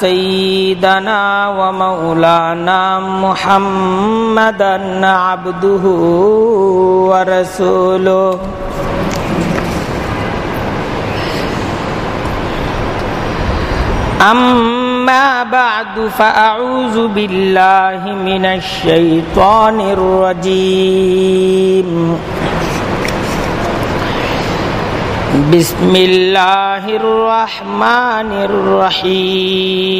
سيدنا ومولانا محمدا عبده ورسوله. أما بعد فأعوذ بالله من الشيطان الرجيم. بسم الله الرحمن الرحيم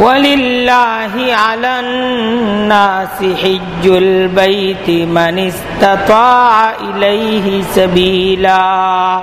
ولله على الناس حج البيت من استطاع إليه سبيلاً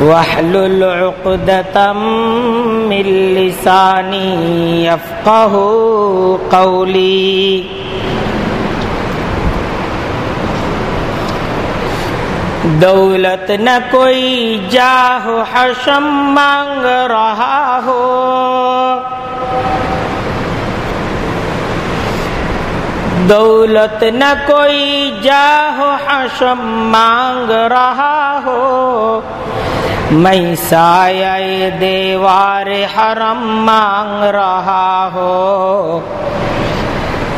واحلل عقدة من لساني يفقه قولي دولت نہ کوئی جاہ حشم مانگ رہا ہو دولت نہ کوئی جاہ حشم مانگ رہا ہو میں سایہ دیوار حرم مانگ رہا ہو۔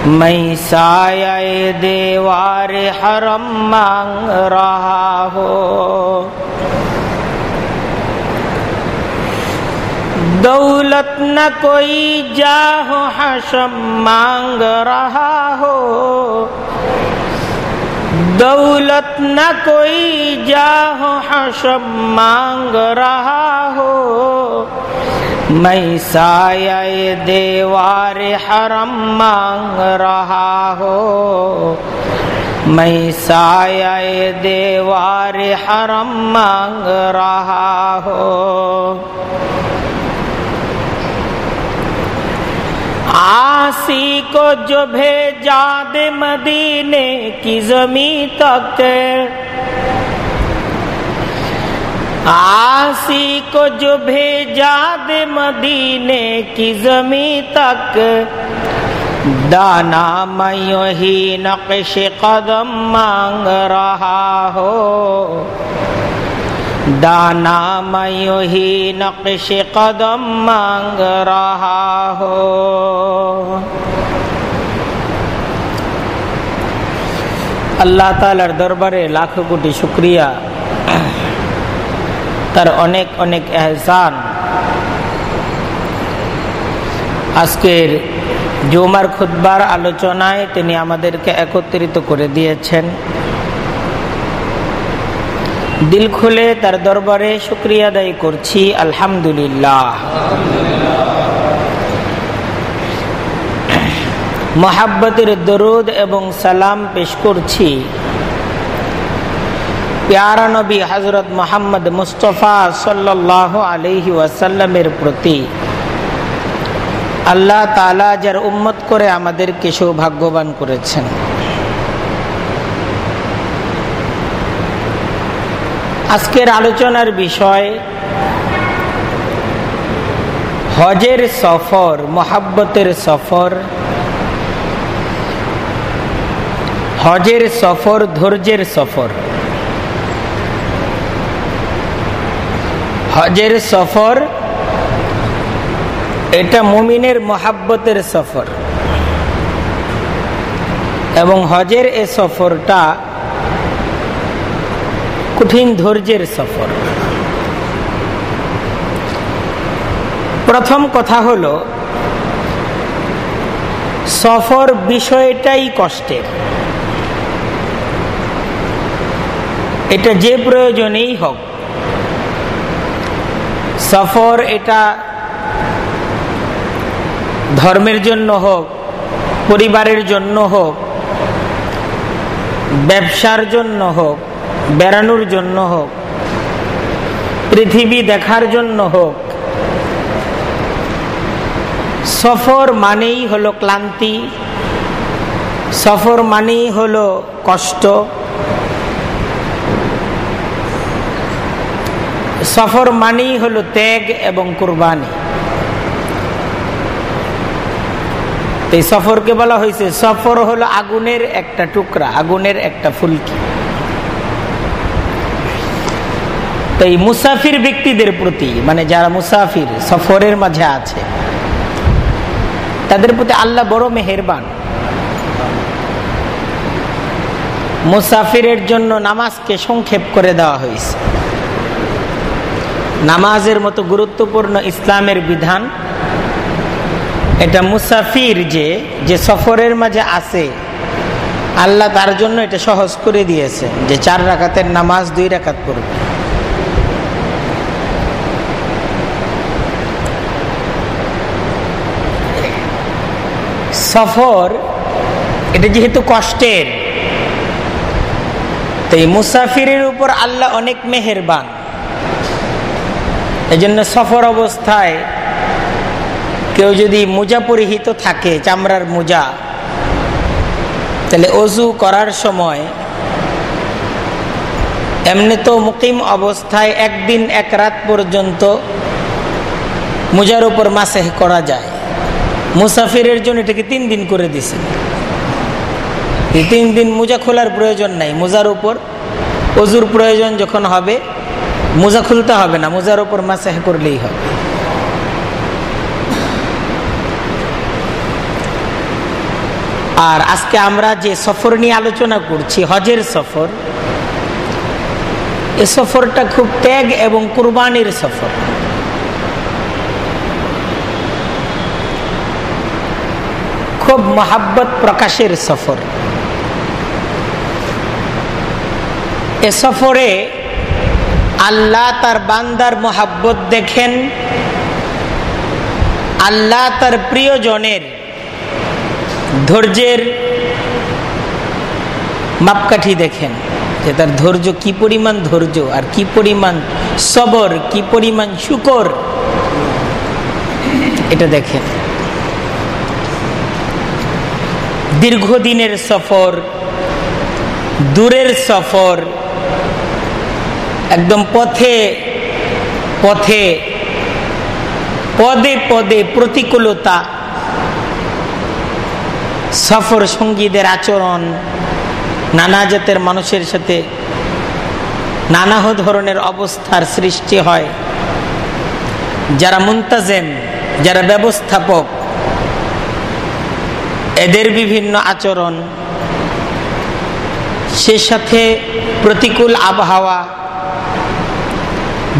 میں سایہ دیوار حرم مانگ رہا ہو۔ دولت نہ کوئی جاہ حشم مانگ رہا ہو۔ دولت نہ کوئی جاہ حشب مانگ رہا ہو۔ میں سایہ دیوار حرم مانگ رہا ہو۔ میں سایہ دیوار حرم مانگ رہا ہو۔ آسی کو جو بھیجا دے مدینے کی زمین تک۔ آسی کو جو بھیجا دے مدینے کی زمین تک۔ دانا میو ہی نقش قدم مانگ رہا ہو۔ दाना मैं ही नक्श कदम मांग रहा हो আল্লাহ তালার দরবারে লাখ কোটি শুক্রিয়া তার অনেক অনেক এহসান আজকের জুমার খুদ্বার আলোচনায় তিনি আমাদেরকে একত্রিত করে দিয়েছেন দিল খুলে তার দরবারে শুক্রিয়া আদায় করছি, আলহামদুলিল্লাহ। মহাব্বতের দরুদ এবং সালাম পেশ করছি প্যারা নবী হজরত মোহাম্মদ মুস্তফা সাল্লাহ আলহি ওয়াসাল্লামের প্রতি। আল্লাহ তালা যার উম্মত করে আমাদেরকে সৌভাগ্যবান করেছেন। আজকের আলোচনার বিষয়, হজের সফর, মোহাব্বতের সফর। হজের সফর, ধৈর্যের সফর। হজের সফর, এটা মুমিনের মহাব্বতের সফর। এবং হজের এ সফরটা কঠিন ধৈর্যের সফর। প্রথম কথা হল, সফর বিষয়টাই কষ্টের। এটা যে প্রয়োজনেই হোক, সফর এটা ধর্মের জন্য হোক, পরিবারের জন্য হোক, ব্যবসার জন্য হোক বেড়ানোর জন্য হোক, পৃথিবী দেখার জন্য হোক, সফর মানেই হলো ক্লান্তি, সফর মানেই হলো কষ্ট, সফর মানেই হলো ত্যাগ এবং কোরবানি। এই সফরকে বলা হয়েছে, সফর হলো আগুনের একটা টুকরা, আগুনের একটা ফুলকি। তো এই মুসাফির ব্যক্তিদের প্রতি মানে যারা মুসাফির সফরের মাঝে আছে, তাদের প্রতি আল্লাহ বড় মেহেরবান। মুসাফিরের জন্য নামাজকে সংক্ষেপ করে দেওয়া হয়েছে। নামাজের মতো গুরুত্বপূর্ণ ইসলামের বিধান, এটা মুসাফির যে যে সফরের মাঝে আছে, আল্লাহ তার জন্য এটা সহজ করে দিয়েছে যে চার রাকাতের নামাজ দুই রাকাত পড়বে। সফর, এটা যেহেতু কষ্টের তো এই মুসাফিরের উপর আল্লাহ অনেক মেহেরবান। এই জন্য সফর অবস্থায় কেউ যদি মোজা পরিহিত থাকে, চামড়ার মোজা, তাহলে অজু করার সময় এমনি তো মুকিম অবস্থায় একদিন এক রাত পর্যন্ত মোজার উপর মাসেহ করা যায়। মুসাফিরের জন্য এটাকে তিন দিন করে দিছে। তিন দিন মোজা খোলার প্রয়োজন নাই। মোজার উপর অজুর প্রয়োজন যখন হবে, মোজা খুলতে হবে না, মোজার উপর মাসেহ করলেই হবে। আর আজকে আমরা যে সফর নিয়ে আলোচনা করছি, হজের সফর, এ সফরটা খুব ত্যাগ এবং কুরবানির সফর। মহাব্বত প্রকাশের সফর। এ সফরে আল্লাহ তার বান্দার মহাব্বত দেখেন, আল্লাহ তার প্রিয়জনের ধৈর্যের মাপকাঠি দেখেন যে তার ধৈর্য কি পরিমাণ ধৈর্য আর কি পরিমাণ সবর, কি পরিমাণ শুকর, এটা দেখেন। দীর্ঘদিনের সফর, দূরের সফর, একদম পথে পথে, পদে পদে প্রতিকূলতা, সফর সঙ্গীদের আচরণ, নানা জাতের মানুষের সাথে নানা ধরনের অবস্থার সৃষ্টি হয়। যারা মুন্তাজেম, যারা ব্যবস্থাপক এদের বিভিন্ন আচরণ। সে সাথে প্রতিকূল আবহাওয়া,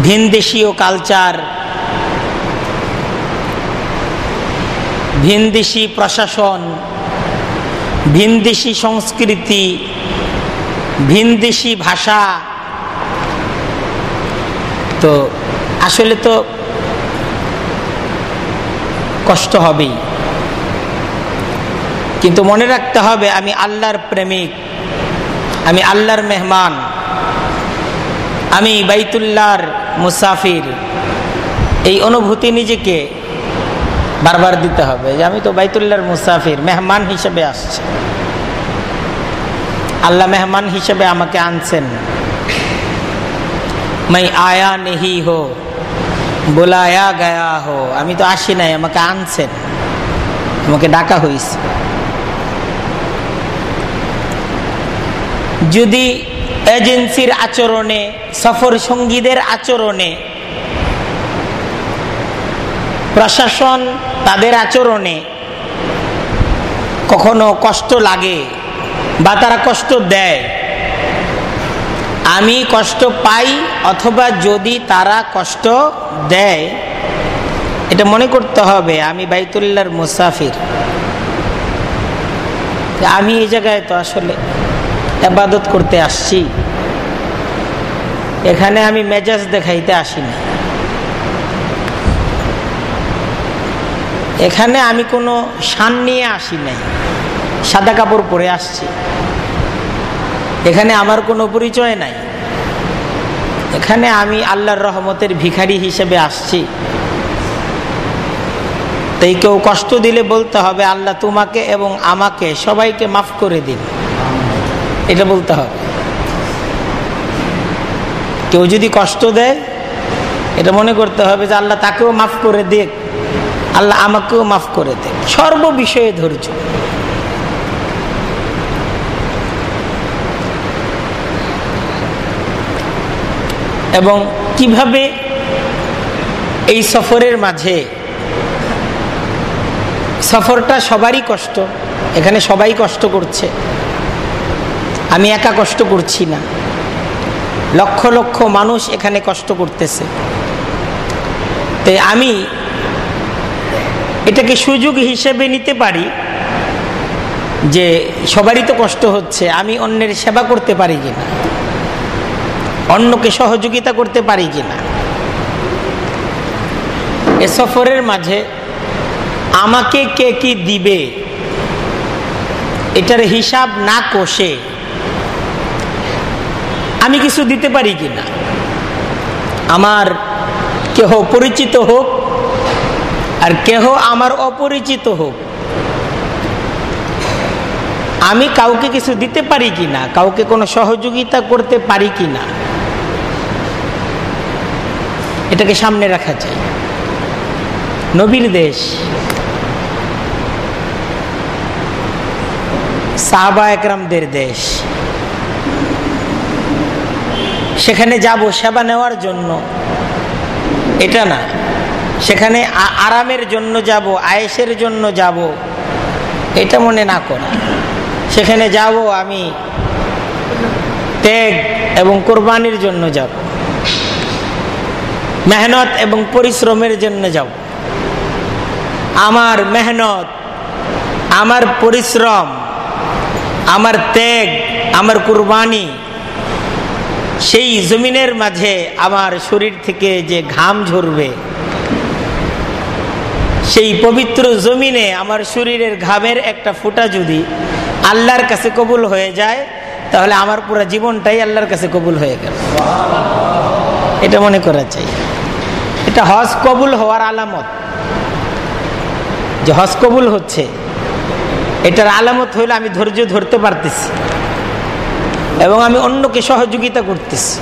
ভিনদেশীয় কালচার, ভিনদেশি প্রশাসন, ভিনদেশি সংস্কৃতি, ভিনদেশি ভাষা। তো আসলে তো কষ্ট হবেই। কিন্তু মনে রাখতে হবে, আমি আল্লাহর প্রেমিক, আমি আল্লাহর মেহমান, আমি বাইতুল্লাহর মুসাফির। এই অনুভূতি নিজেকে বারবার দিতে হবে যে আমি তো বাইতুল্লাহর মুসাফির, মেহমান হিসেবে আসছে। আল্লাহ মেহমান হিসেবে আমাকে আনছেন। মাই আয়া নেহি হো, বোলায়া গায়া হো, আমি তো আসি নাই, আমাকে আনছেন, আমাকে ডাকা হয়েছে যদি এজেন্সির আচরণে, সফর সঙ্গীদের আচরণে, প্রশাসন তাদের আচরণে কখনো কষ্ট লাগে বা তারা কষ্ট দেয়, আমি কষ্ট পাই অথবা যদি তারা কষ্ট দেয়, এটা মনে করতে হবে, আমি বাইতুল্লাহর মুসাফির। আমি এই জায়গায় তো আসলে আবাদত করতে আসছি। এখানে আমি মেজাজ দেখাইতে আসি না। এখানে আমি কোনো শান নিয়ে আসি নাই। সাদা কাপড় পরে আসছি। এখানে আমার কোনো পরিচয় নাই। এখানে আমি আল্লাহর রহমতের ভিখারি হিসেবে আসছি। তাই কেউ কষ্ট দিলে বলতে হবে, আল্লাহ তোমাকে এবং আমাকে সবাইকে মাফ করে দিন। এটা বলতে হবে। কেউ যদি কষ্ট দেয়, এটা মনে করতে হবে যে আল্লাহ তাকেও মাফ করে দেখ আল্লাহ আমাকেও মাফ করে দেখ সর্ব বিষয়ে ধৈর্য। এবং কীভাবে এই সফরের মাঝে, সফরটা সবারই কষ্ট, এখানে সবাই কষ্ট করছে। আমি একা কষ্ট করছি না। লক্ষ লক্ষ মানুষ এখানে কষ্ট করতেছে। তাই আমি এটাকে সুযোগ হিসেবে নিতে পারি যে সবারই তো কষ্ট হচ্ছে, আমি অন্যের সেবা করতে পারি কিনা? অন্যকে সহযোগিতা করতে পারি কিনা? এ সফরের মাঝে আমাকে কে কি দিবে? এটার হিসাব না কষে আমি কিছু দিতে পারি কিনা আমার কেহ পরিচিত হোক আর কেহ আমার অপরিচিত হোক, আমি কাউকে কিছু দিতে পারি কি না? কাউকে কোনো সহযোগিতা করতে পারি কিনা এটাকে সামনে রাখা যায় নবীর দেশ। সাহবা একরামদের দেশ। সেখানে যাব সেবা নেওয়ার জন্য। এটা না। সেখানে আরামের জন্য যাব, আয়েসের জন্য যাব। এটা মনে না করা। সেখানে যাব আমি ত্যাগ এবং কোরবানির জন্য যাব। মেহনত এবং পরিশ্রমের জন্য যাব। আমার মেহনত, আমার পরিশ্রম, আমার ত্যাগ, আমার কুরবানি সেই জমিনের মাঝে আমার শরীর থেকে যে ঘাম ঝরবে, সেই পবিত্র জমিনে আমার শরীরের ঘামের একটা ফুটা যদি আল্লাহর কাছে কবুল হয়ে যায়, তাহলে আমার পুরো জীবনটাই আল্লাহর কাছে কবুল হয়ে গেল। এটা মনে করা চাই। এটা হজ কবুল হওয়ার আলামত। যে হজ কবুল হচ্ছে, এটার আলামত হইলে আমি ধৈর্য ধরতে পারতেছি। এবং আমি অন্যকে সহযোগিতা করতেছি।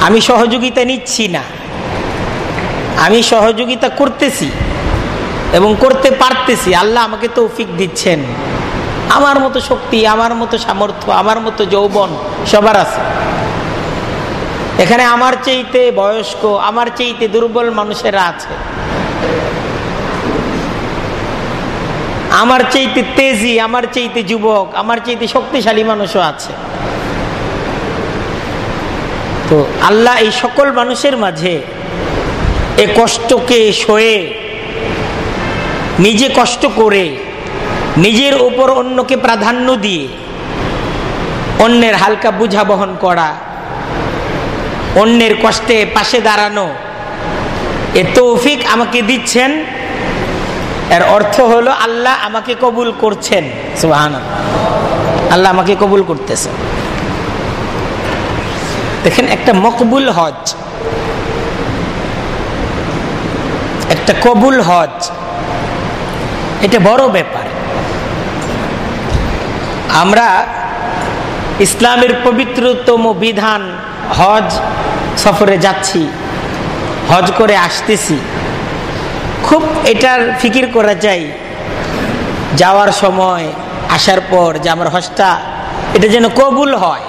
আমি সহযোগিতা নিচ্ছি না। আমি সহযোগিতা করতেছি এবং করতে পারতেছি। আল্লাহ আমাকে তৌফিক দিচ্ছেন। আমার মতো শক্তি, আমার মতো সামর্থ্য, আমার মতো যৌবন সবার আছে। এখানে আমার চেইতে বয়স্ক, আমার চেইতে দুর্বল মানুষেরা আছে। আমার চাইতে তেজি, আমার চাইতে যুবক, আমার চাইতে শক্তিশালী মানুষও আছে। তো আল্লাহ এই সকল মানুষের মাঝে এ কষ্টকে সয়ে, নিজে কষ্ট করে, নিজের উপর অন্যকে প্রাধান্য দিয়ে, অন্যের হালকা বুঝা বহন করা, অন্যের কষ্টে পাশে দাঁড়ানো, এ তৌফিক আমাকে দিচ্ছেন। এর অর্থ হলো আল্লাহ আমাকে কবুল করছেন। সুহান আল্লাহ আমাকে কবুল করতেছেন দেখেন, একটা মকবুল হজ। একটা কবুল হজ। এটা বড় ব্যাপার। আমরা ইসলামের পবিত্রতম বিধান হজ সফরে যাচ্ছি, হজ করে আসতেছি। খুব এটার ফিকির করা যায়। যাওয়ার সময়, আসার পর যে আমার হজটা, এটা যেন কবুল হয়।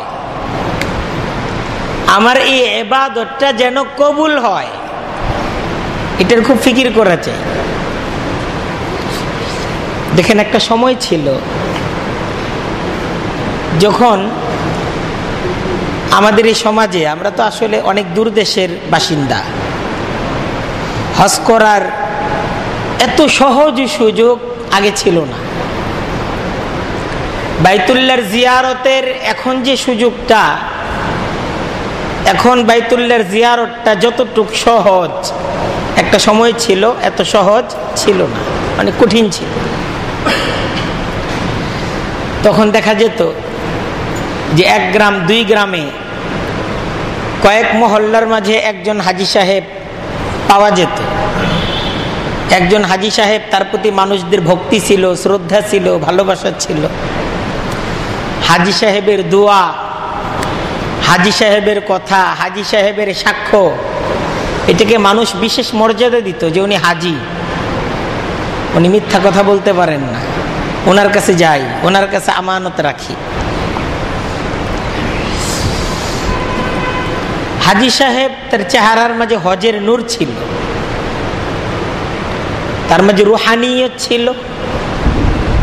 আমার এই এবাদতটা যেন কবুল হয়। এটার খুব ফিকির করা চাই দেখেন একটা সময় ছিল, যখন আমাদের এই সমাজে, আমরা তো আসলে অনেক দূর দেশের বাসিন্দা। হজ করার এত সহজ সুযোগ আগে ছিল না। বাইতুল্লার জিয়ারতের এখন যে সুযোগটা, এখন বাইতুল্লার জিয়ারতটা যতটুক সহজ, একটা সময় ছিল, এত সহজ ছিল না মানে কঠিন ছিল। তখন দেখা যেত যে এক গ্রাম, দুই গ্রামে কয়েক মহল্লার মাঝে একজন হাজি সাহেব পাওয়া যেত। একজন হাজি সাহেব তার প্রতি মানুষদের ভক্তি ছিল, শ্রদ্ধা ছিল, ভালোবাসা ছিল। হাজি সাহেবের দোয়া, হাজি সাহেবের কথা, হাজি সাহেবের সাক্ষ্য, এটাকে মানুষ বিশেষ মর্যাদা দিত যে উনি হাজি। উনি মিথ্যা কথা বলতে পারেন না। ওনার কাছে যাই, ওনার কাছে আমানত রাখি। হাজি সাহেব তার চেহারার মাঝে হজের নূর ছিল। তার মাঝে রুহানিয়ত ছিল,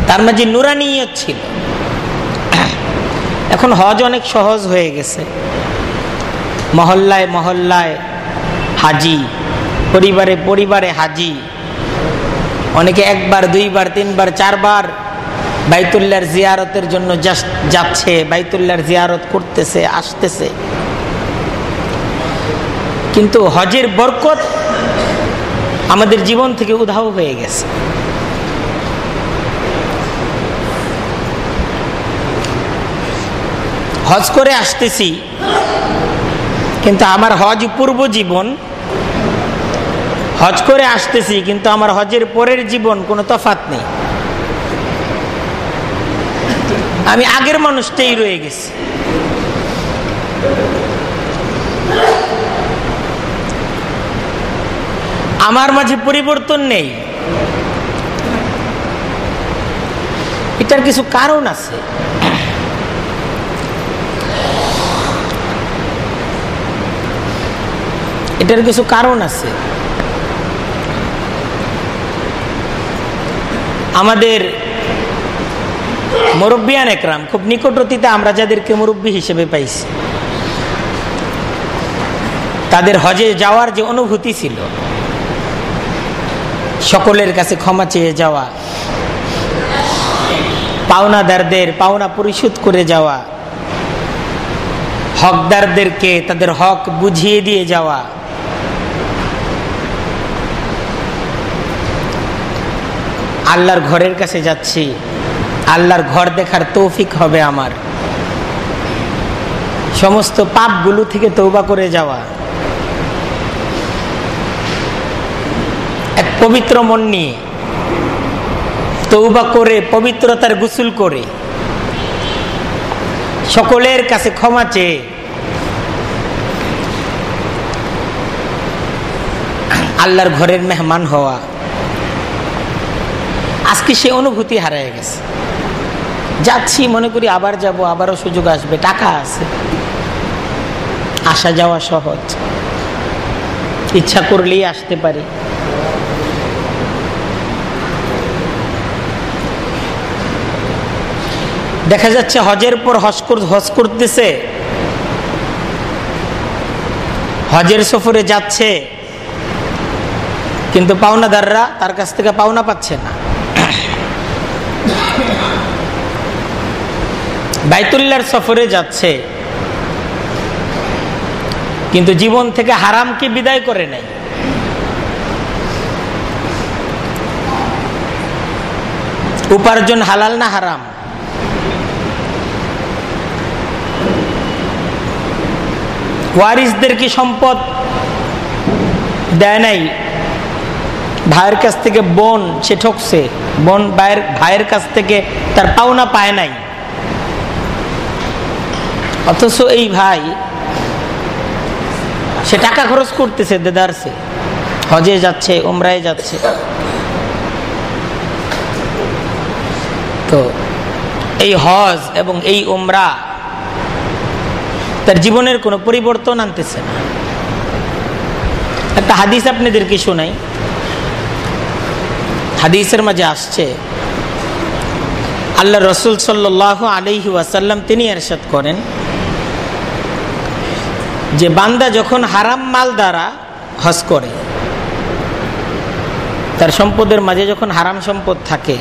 তার মাঝে নুরানিয়ত ছিল। এখন হজ অনেক সহজ হয়ে গেছে। মহল্লায় মহল্লায় হাজি, পরিবারে পরিবারে হাজি। অনেকে একবার, দুইবার, তিনবার, চারবার বাইতুল্লার জিয়ারতের জন্য যাচ্ছে বাইতুল্লার জিয়ারত করতেছে, আসতেছে। কিন্তু হজের বরকত আমাদের জীবন থেকে উধাও হয়ে গেছে। হজ করে আসতেছি, কিন্তু আমার হজ পূর্ব জীবন, হজ করে আসতেছি, কিন্তু আমার হজের পরের জীবন কোনো তফাত নেই। আমি আগের মানুষটাই রয়ে গেছি। আমার মাঝে পরিবর্তন নেই। এটার কিছু কারণ আছে। এটার কিছু কারণ আছে। আমাদের মুরব্বিয়ান একরাম খুব নিকটতিতে আমরা যাদেরকে মুরব্বী হিসেবে পাইছি, তাদের হজে যাওয়ার যে অনুভূতি ছিল সকলের কাছে ক্ষমা চেয়ে যাওয়া। পাওনাদারদের, পাওনা পরিশোধ করে যাওয়া। হকদারদেরকে তাদের হক বুঝিয়ে দিয়ে যাওয়া। আল্লাহর ঘরের কাছে যাচ্ছি। আল্লাহর ঘর দেখার তৌফিক হবে আমার। সমস্ত পাপগুলো থেকে তৌবা করে যাওয়া। এক পবিত্র মন নিয়ে তৌবা করে, পবিত্রতার গুসুল করে। সকলের কাছে ক্ষমা চেয়ে আল্লাহর ঘরের মেহমান হওয়া। আজকে সে অনুভূতি হারিয়ে গেছে। যাচ্ছি, মনে করি আবার যাব, আবারও সুযোগ আসবে, টাকা আছে। আসা যাওয়া সহজ। ইচ্ছা করলেই আসতে পারি। দেখা যাচ্ছে হজের পর হজ করতেছে। হজের সফরে যাচ্ছে। কিন্তু পাওনাদাররা তার কাছ থেকে পাওনা পাচ্ছে না। বাইতুল্লার সফরে যাচ্ছে। কিন্তু জীবন থেকে হারামকে বিদায় করে নেয় উপার্জন হালাল না হারাম? ওয়ারিসদের কি সম্পদ দেয় নাই? ভাইয়ের কাছ থেকে বোন, সে ঠকছে। বোন ভাইয়ের ভাইয়ের কাছ থেকে তার পাওনা পায় নাই। অথচ এই ভাই, সে টাকা খরচ করতেছে, দেদারসে। হজে যাচ্ছে ওমরায় যাচ্ছে। তো এই হজ এবং এই ওমরা তার জীবনের কোনো পরিবর্তন আনতেছে না। একটা হাদিস আপনাদেরকে শোনাই। হাদিসের মাঝে আসছে, আল্লাহ রসুল সাল্লাহ আলহি ওয়াসাল্লাম তিনি এরশাদ করেন যে বান্দা যখন হারাম মাল দ্বারা হজ করে, তার সম্পদের মাঝে যখন হারাম সম্পদ থাকে,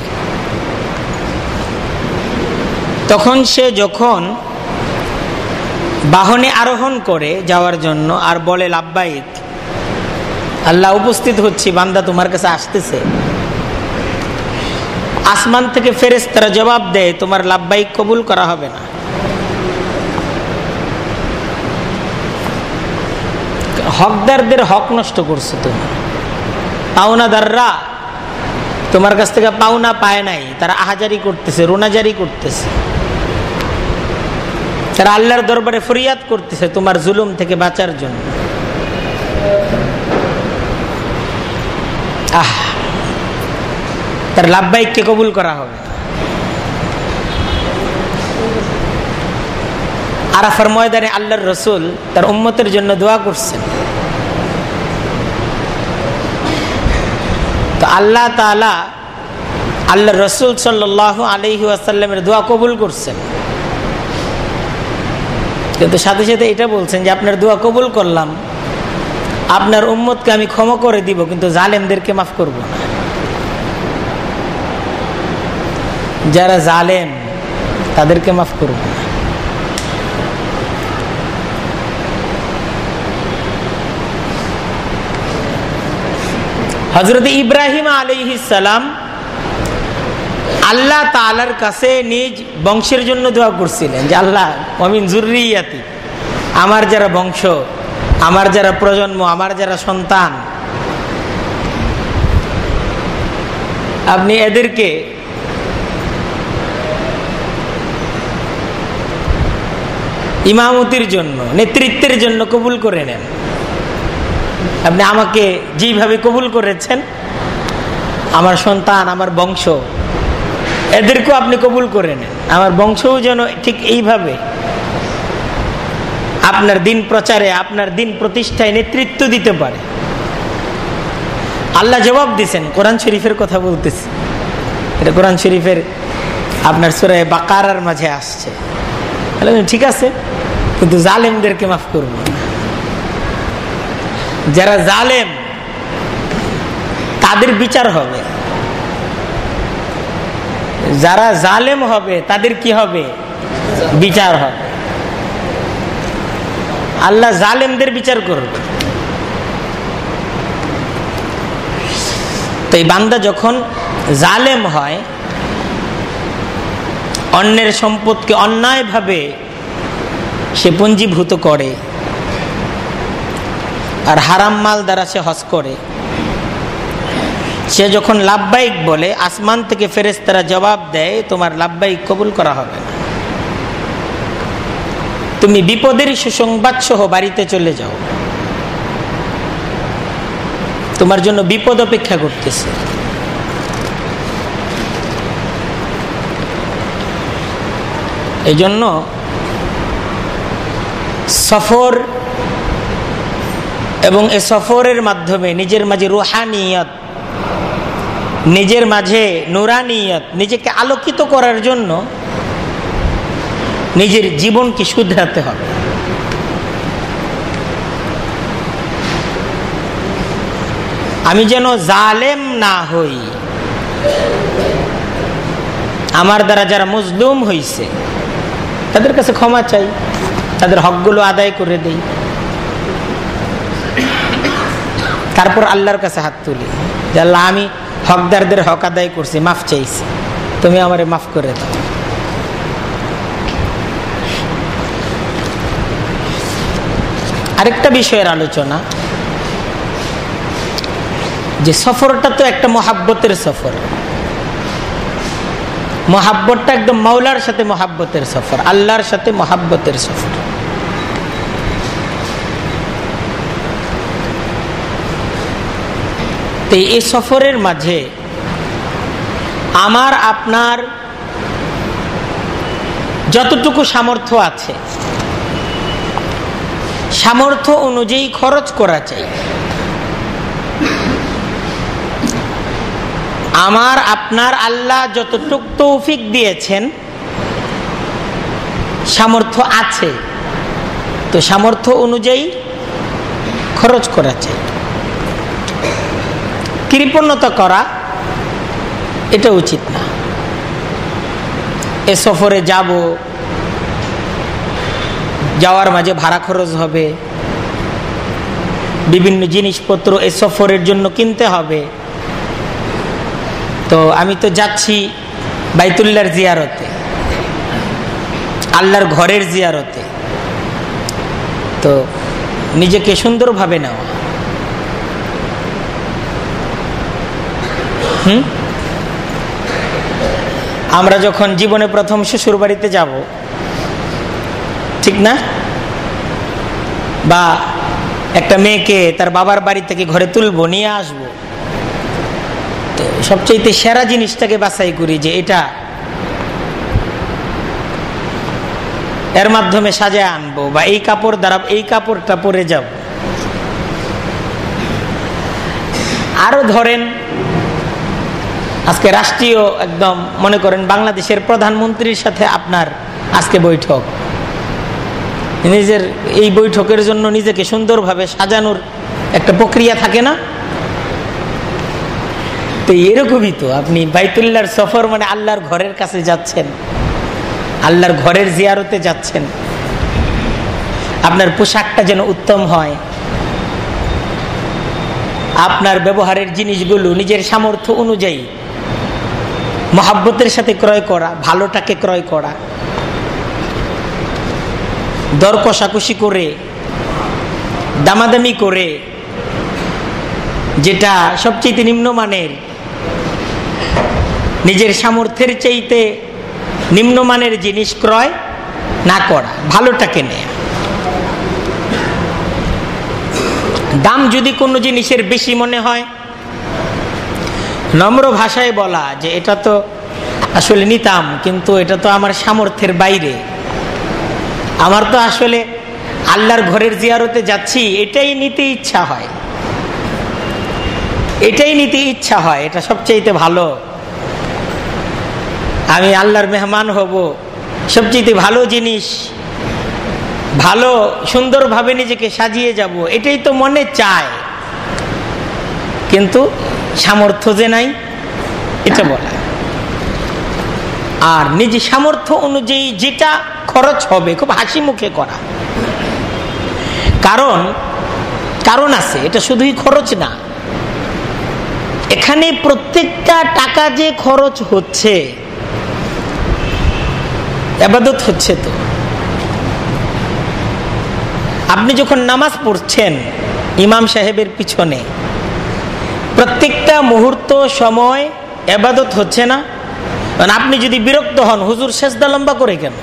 তখন সে যখন বাহনে আরোহণ করে যাওয়ার জন্য আর বলে লাভবাহিক আল্লাহ উপস্থিত হচ্ছি, বান্দা তোমার কাছে আসতেছে। আসমান থেকে ফেরেস তারা জবাব দেয়, তোমার লাভবাহিক কবুল করা হবে না। হকদারদের হক নষ্ট করছ তুমি। পাওনাদাররা তোমার কাছ থেকে পাওনা পায় নাই, তারা আহাজারি করতেছে, রোনাজারি করতেছে। তারা আল্লাহর দরবারে ফরিয়াদ করতেছে তোমার জুলুম থেকে বাঁচার জন্য। আহ! তার লাভবাহিককে কবুল করা হবে। আরাফার ময়দানে আল্লাহর রসুল তার উম্মতের জন্য দোয়া করছেন। তো আল্লাহ তালা আল্লাহ রসুল সাল্লাহ আলহি আসাল্লামের দোয়া কবুল করছেন। কিন্তু সাথে সাথে এটা বলছেন যে আপনার দোয়া কবুল করলাম। আপনার উম্মতকে আমি ক্ষমা করে দিব, কিন্তু জালেমদেরকে মাফ করব না। যারা জালেম, তাদেরকে মাফ করব না। হজরত ইব্রাহিম সালাম আল্লাহ তালার কাছে নিজ বংশের জন্য দোয়া করছিলেন যে, আল্লাহ অমিন জুরিয়াতি আমার যারা বংশ, আমার যারা প্রজন্ম, আমার যারা সন্তান, আপনি এদেরকে ইমামতির জন্য, নেতৃত্বের জন্য কবুল করে নেন। আপনি আমাকে যেভাবে কবুল করেছেন, আমার সন্তান, আমার বংশ এদেরকেও আপনি কবুল করে নেন। আমার বংশও যেন ঠিক এইভাবে আপনার দিন প্রচারে, আপনার দিন প্রতিষ্ঠায় নেতৃত্ব দিতে পারে। আল্লাহ জবাব দিছেন, কোরআন শরীফের কথা বলতেছি। এটা কোরআন শরীফের আপনার সুরায় বাকারার মাঝে আসছে। ঠিক আছে, কিন্তু জালেমদেরকে মাফ করব যারা জালেম, তাদের বিচার হবে। যারা জালেম হবে, তাদের কি হবে? বিচার হবে। আল্লাহ জালেমদের বিচার করবে তো এই বান্দা যখন জালেম হয়, অন্যের সম্পদকে অন্যায়ভাবে সে পুঞ্জীভূত করে, আর হারাম মাল দ্বারা সে হজ করে। সে যখন লাভবাহিক বলে, আসমান থেকে ফেরেস তারা জবাব দেয়, তোমার লাভবাহিক কবুল করা হবে না। তুমি বিপদের সুসংবাদ সহ বাড়িতে চলে যাও। তোমার জন্য বিপদ অপেক্ষা করতেছে। এই জন্য সফর এবং এ সফরের মাধ্যমে নিজের মাঝে রুহানিয়ত নিজের মাঝে নুরানিয়ত, নিজেকে আলোকিত করার জন্য নিজের জীবনকে শুধরাতে হবে। আমি যেন জালেম না হই। আমার দ্বারা যারা মজলুম হইছে, তাদের কাছে ক্ষমা চাই, তাদের হকগুলো আদায় করে দেই। তারপর আল্লাহর কাছে হাত তুলি। যে আল্লাহ, আমি হকদারদের হক আদায় করছি, মাফ চাইছি। তুমি আমারে মাফ করে দাও। আরেকটা বিষয়ের আলোচনা, যে সফরটা তো একটা মহাব্বতের সফর। মহাব্বতটা একদম মাওলার সাথে মহাব্বতের সফর, আল্লাহর সাথে মহাব্বতের সফর। তো এই সফরের মাঝে আমার, আপনার যতটুকু সামর্থ্য আছে, সামর্থ্য অনুযায়ী খরচ করা চাই। আমার, আপনার আল্লাহ যতটুক তৌফিক দিয়েছেন, সামর্থ্য আছে। তো সামর্থ্য অনুযায়ী খরচ করা চাই। কৃপণতা করা, এটা উচিত না। এ সফরে যাব, যাওয়ার মাঝে ভাড়া খরচ হবে, বিভিন্ন জিনিসপত্র এ সফরের জন্য কিনতে হবে। তো আমি তো যাচ্ছি বাইতুল্লার জিয়ারতে, আল্লাহর ঘরের জিয়ারতে। তো নিজেকে সুন্দরভাবে নেওয়া। হুম? আমরা যখন জীবনে প্রথম শ্বশুর বাড়িতে যাব, ঠিক না? বা একটা মেয়েকে তার বাবার বাড়ি থেকে ঘরে তুলবো, নিয়ে আসব সবচেয়ে সেরা জিনিসটাকে বাছাই করি যে এটা এর মাধ্যমে সাজায় আনব বা এই কাপড় দ্বারা, এই কাপড়টা পরে যাব। আরও ধরেন আজকে রাষ্ট্রীয় একদম মনে করেন বাংলাদেশের প্রধানমন্ত্রীর সাথে আপনার আজকে বৈঠক। নিজের এই বৈঠকের জন্য নিজেকে সুন্দরভাবে সাজানোর একটা প্রক্রিয়া থাকে না? তো এরকমই তো, আপনি বাইতুল্লাহর সফর মানে আল্লাহর ঘরের কাছে যাচ্ছেন। আল্লাহর ঘরের জিয়ারতে যাচ্ছেন। আপনার পোশাকটা যেন উত্তম হয়। আপনার ব্যবহারের জিনিসগুলো নিজের সামর্থ্য অনুযায়ী মহাব্বতের সাথে ক্রয় করা, ভালোটাকে ক্রয় করা। দর কষাকষি করে, দামাদামি করে, যেটা সবচেয়ে নিম্নমানের, নিজের সামর্থ্যের চাইতে নিম্নমানের জিনিস ক্রয় না করা, ভালোটাকে নেয়া। দাম যদি কোনো জিনিসের বেশি মনে হয় নম্র ভাষায় বলা যে এটা তো আসলে নিতাম, কিন্তু এটা তো আমার সামর্থ্যের বাইরে। আমার তো আসলে আল্লাহর ঘরের জিয়ারতে যাচ্ছি, এটাই নিতে ইচ্ছা হয়। এটাই নিতে ইচ্ছা হয়, এটা সবচেয়ে ভালো। আমি আল্লাহর মেহমান হব সবচেয়ে ভালো জিনিস। ভালো, সুন্দরভাবে নিজেকে সাজিয়ে যাব, এটাই তো মনে চায়। কিন্তু সামর্থ্য যে নাই, এটা বলা। আর নিজে সামর্থ্য অনুযায়ী যেটা খরচ হবে, খুব হাসি মুখে করা। কারণ কারণ আছে, এটা শুধুই খরচ না। এখানে প্রত্যেকটা টাকা যে খরচ হচ্ছে, আবাদত হচ্ছে তো। আপনি যখন নামাজ পড়ছেন, ইমাম সাহেবের পিছনে প্রত্যেকটা মুহূর্ত, সময়, এবাদত হচ্ছে না। আপনি যদি বিরক্ত হন, হুজুর শেষদা লম্বা করে কেন?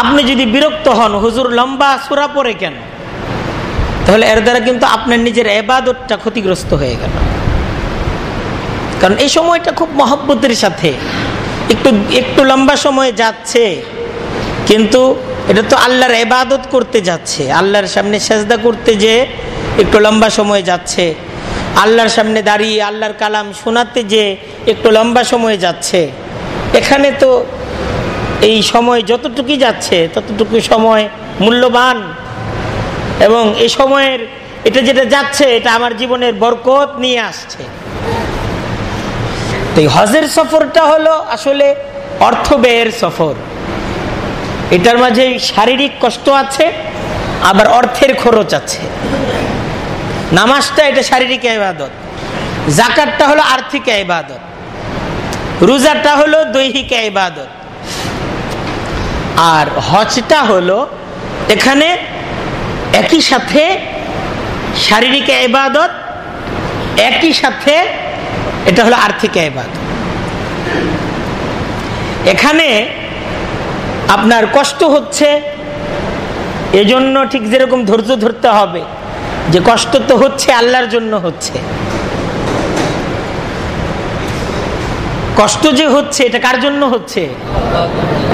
আপনি যদি বিরক্ত হন, হুজুর লম্বা সুরা পরে কেন? তাহলে এর দ্বারা কিন্তু আপনার নিজের এবাদতটা ক্ষতিগ্রস্ত হয়ে গেল। কারণ এই সময়টা খুব মহব্বতের সাথে। একটু একটু লম্বা সময় যাচ্ছে, কিন্তু এটা তো আল্লাহর এবাদত করতে যাচ্ছে। আল্লাহর সামনে সেজদা করতে যে একটু লম্বা সময় যাচ্ছে আল্লাহর সামনে দাঁড়িয়ে আল্লাহর কালাম শোনাতে যে একটু লম্বা সময় যাচ্ছে, এখানে তো এই সময় যতটুকুই যাচ্ছে, ততটুকু সময় মূল্যবান। এবং এই সময়ের এটা যেটা যাচ্ছে, এটা আমার জীবনের বরকত নিয়ে আসছে। এই হজের সফরটা হলো আসলে অর্থ ব্যয়ের সফর। এটার মাঝে শারীরিক কষ্ট আছে, আবার অর্থের খরচ আছে। নামাজটা এটা শারীরিক ইবাদত। জাকাতটা হলো আর্থিক ইবাদত। রোজাটা হলো দৈহিক ইবাদত। আর হজটা হলো এখানে একই সাথে শারীরিক ইবাদত, একই সাথে এটা হলো আর্থিক ইবাদত। এখানে আপনার কষ্ট হচ্ছে, এজন্য ঠিক যেরকম ধৈর্য ধরতে হবে। যে কষ্ট তো হচ্ছে, আল্লাহর জন্য হচ্ছে। কষ্ট যে হচ্ছে, এটা কার জন্য হচ্ছে?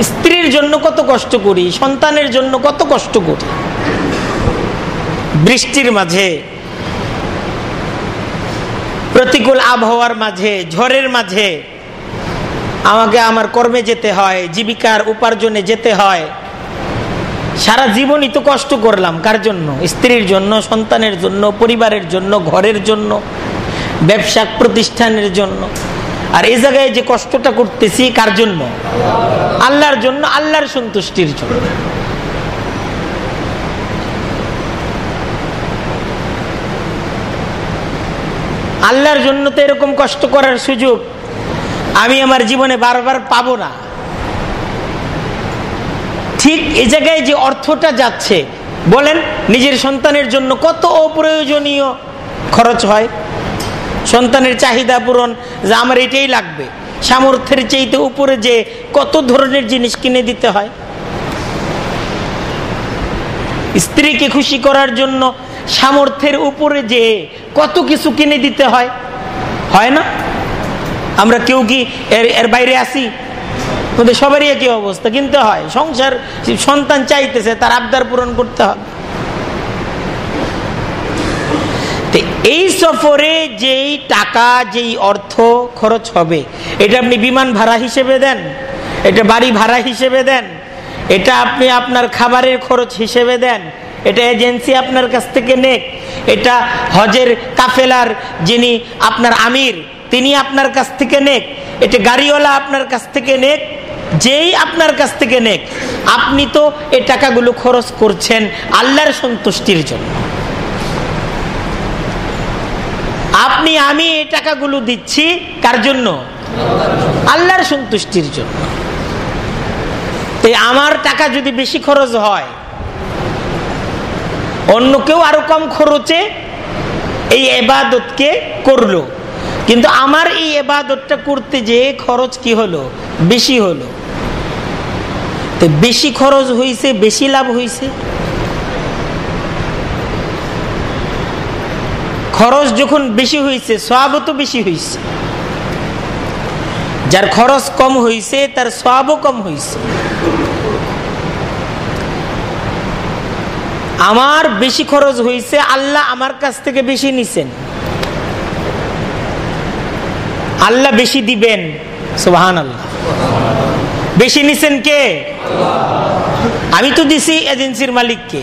স্ত্রীর জন্য কত কষ্ট করি, সন্তানের জন্য কত কষ্ট করি। বৃষ্টির মাঝে, প্রতিকূল আবহাওয়ার মাঝে, ঝড়ের মাঝে, আমাকে আমার কর্মে যেতে হয়, জীবিকার উপার্জনে যেতে হয় সারা জীবনই তো কষ্ট করলাম। কার জন্য? স্ত্রীর জন্য, সন্তানের জন্য, পরিবারের জন্য, ঘরের জন্য, ব্যবসা প্রতিষ্ঠানের জন্য। আর এই জায়গায় যে কষ্টটা করতেছি, কার জন্য? আল্লাহর জন্য, আল্লাহর সন্তুষ্টির জন্য। আল্লাহর জন্য তো এরকম কষ্ট করার সুযোগ আমি আমার জীবনে বারবার পাবো না। ঠিক এই জায়গায় যে অর্থটা যাচ্ছে, বলেন নিজের সন্তানের জন্য কত অপ্রয়োজনীয় খরচ হয়? সন্তানের চাহিদা পূরণ, যে আমার এটাই লাগবে। সামর্থ্যের চাইতে উপরে যে কত ধরনের জিনিস কিনে দিতে হয়? স্ত্রীকে খুশি করার জন্য সামর্থ্যের উপরে যে কত কিছু কিনে দিতে হয় হয় না? আমরা কেউ কি এর এর বাইরে আসি? আমাদের সবারই একই অবস্থা, কিনতে হয়, সংসার সন্তান চাইতেছে, তার আবদার পূরণ করতে হবে। এই সফরে যেই টাকা, যেই অর্থ খরচ হবে, এটা আপনি বিমান ভাড়া হিসেবে দেন, এটা বাড়ি ভাড়া হিসেবে দেন, এটা আপনি আপনার খাবারের খরচ হিসেবে দেন, এটা এজেন্সি আপনার কাছ থেকে নেক, এটা হজের কাফেলার যিনি আপনার আমির, তিনি আপনার কাছ থেকে নেক, এটা গাড়িওয়ালা আপনার কাছ থেকে নেক যেই আপনার কাছ থেকে নেক, আপনি তো এই টাকাগুলো খরচ করছেন আল্লাহর সন্তুষ্টির জন্য। আপনি, আমি এই টাকাগুলো দিচ্ছি কার জন্য? আল্লাহর সন্তুষ্টির জন্য। আমার টাকা যদি বেশি খরচ হয়, অন্য কেউ আরও কম খরচে এই এবাদতকে করল। কিন্তু আমার এই এবাদতটা করতে যে খরচ কি হলো? বেশি হলো। তো বেশি খরচ হয়েছে বেশি লাভ হয়েছে খরচ যখন বেশি হয়েছে সবও তো বেশি হয়েছে যার খরচ কম হয়েছে তার সবও কম হয়েছে আমার বেশি খরচ হয়েছে আল্লাহ আমার কাছ থেকে বেশি নিছেন। আল্লাহ বেশি দিবেন সুবাহান আল্লাহ বেশি নিছেন কে? আমি তো দিছি এজেন্সির মালিককে।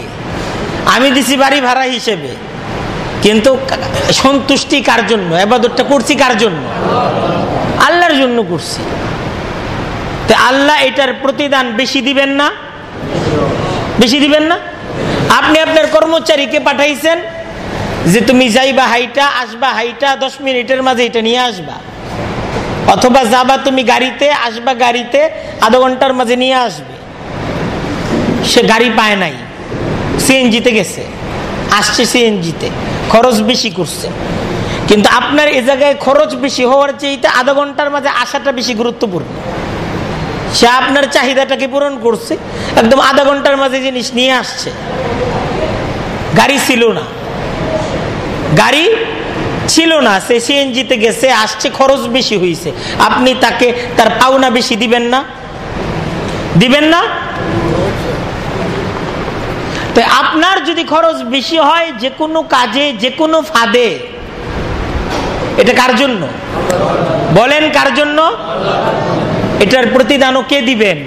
আমি দিছি বাড়ি ভাড়া হিসেবে। কিন্তু সন্তুষ্টি কার জন্য? এবাদতটা করছি কার জন্য? আল্লাহর জন্য করছি। তো আল্লাহ এটার প্রতিদান বেশি দিবেন না? বেশি দিবেন না? আপনি আপনার কর্মচারীকে পাঠাইছেন যে তুমি যাইবা হাইটা, আসবা হাইটা, দশ মিনিটের মাঝে এটা নিয়ে আসবা। অথবা যাবা তুমি গাড়িতে, আসবা গাড়িতে, আধা ঘণ্টার মাঝে নিয়ে আসবে। সে গাড়ি পায় নাই। সিএনজিতে গেছে। আসছে সিএনজিতে। খরচ বেশি করছে। কিন্তু আপনার এ জায়গায় খরচ বেশি হওয়ার চাইতে আধা ঘণ্টার মাঝে আসাটা বেশি গুরুত্বপূর্ণ। সে আপনার চাহিদাটাকে পূরণ করছে। একদম আধা ঘণ্টার মাঝে জিনিস নিয়ে আসছে। গাড়ি ছিল না। গাড়ি ছিল না, সে সিএনজিতে গেছে, আসছে, খরচ বেশি হয়েছে আপনি তাকে, তার পাওনা বেশি দিবেন না? দিবেন না? তো আপনার যদি খরচ বেশি হয়, যে কোনো কাজে, যে কোনো ফাঁদে, এটা কার জন্য? বলেন কার জন্য? এটার প্রতিদানও কে দিবেন?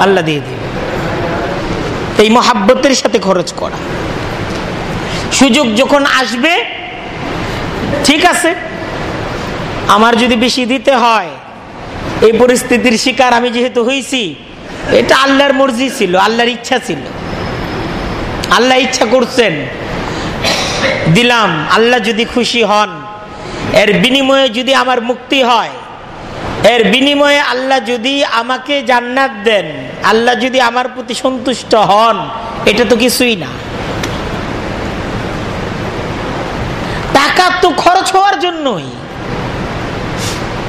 আল্লাহ দিয়ে দিবেন। এই মহাব্বতের সাথে খরচ করা। সুযোগ যখন আসবে ঠিক আছে? আমার যদি বেশি দিতে হয়, এই পরিস্থিতির শিকার আমি যেহেতু হয়েছি এটা আল্লাহর মর্জি ছিল, আল্লাহর ইচ্ছা ছিল। আল্লাহ ইচ্ছা করছেন, দিলাম, আল্লাহ যদি খুশি হন, এর বিনিময়ে যদি আমার মুক্তি হয়, এর বিনিময়ে আল্লাহ যদি আমাকে জান্নাত দেন, আল্লাহ যদি আমার প্রতি সন্তুষ্ট হন, এটা তো কিছুই না। টাকা তো খরচ হওয়ার জন্যই।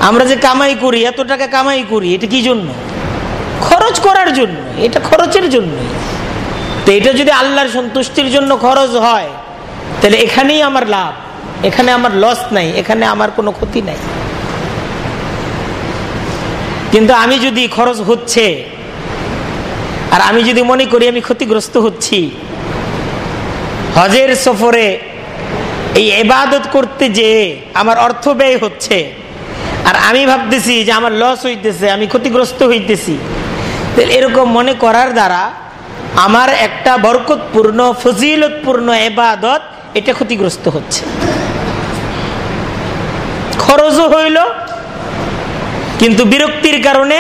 আমরা যে কামাই করি, এত টাকা কামাই করি, এটা কি জন্য? খরচ করার জন্য, এটা খরচের জন্যই। তো এটা যদি আল্লাহর সন্তুষ্টির জন্য খরচ হয়, তাহলে এখানেই আমার লাভ, এখানে আমার লস নাই, এখানে আমার কোনো ক্ষতি নাই। কিন্তু আমি যদি খরচ হচ্ছে, আর আমি যদি মনে করি আমি ক্ষতিগ্রস্ত হচ্ছি, হজের সফরে এই এবাদত করতে যে আমার অর্থ ব্যয় হচ্ছে, আর আমি ভাবতেছি যে আমার লস হইতেছে, আমি ক্ষতিগ্রস্ত হইতেছি এরকম মনে করার দ্বারা আমার একটা বরকতপূর্ণ, ফজিলতপূর্ণ এবাদত এটা ক্ষতিগ্রস্ত হচ্ছে। খরচও হইল, কিন্তু বিরক্তির কারণে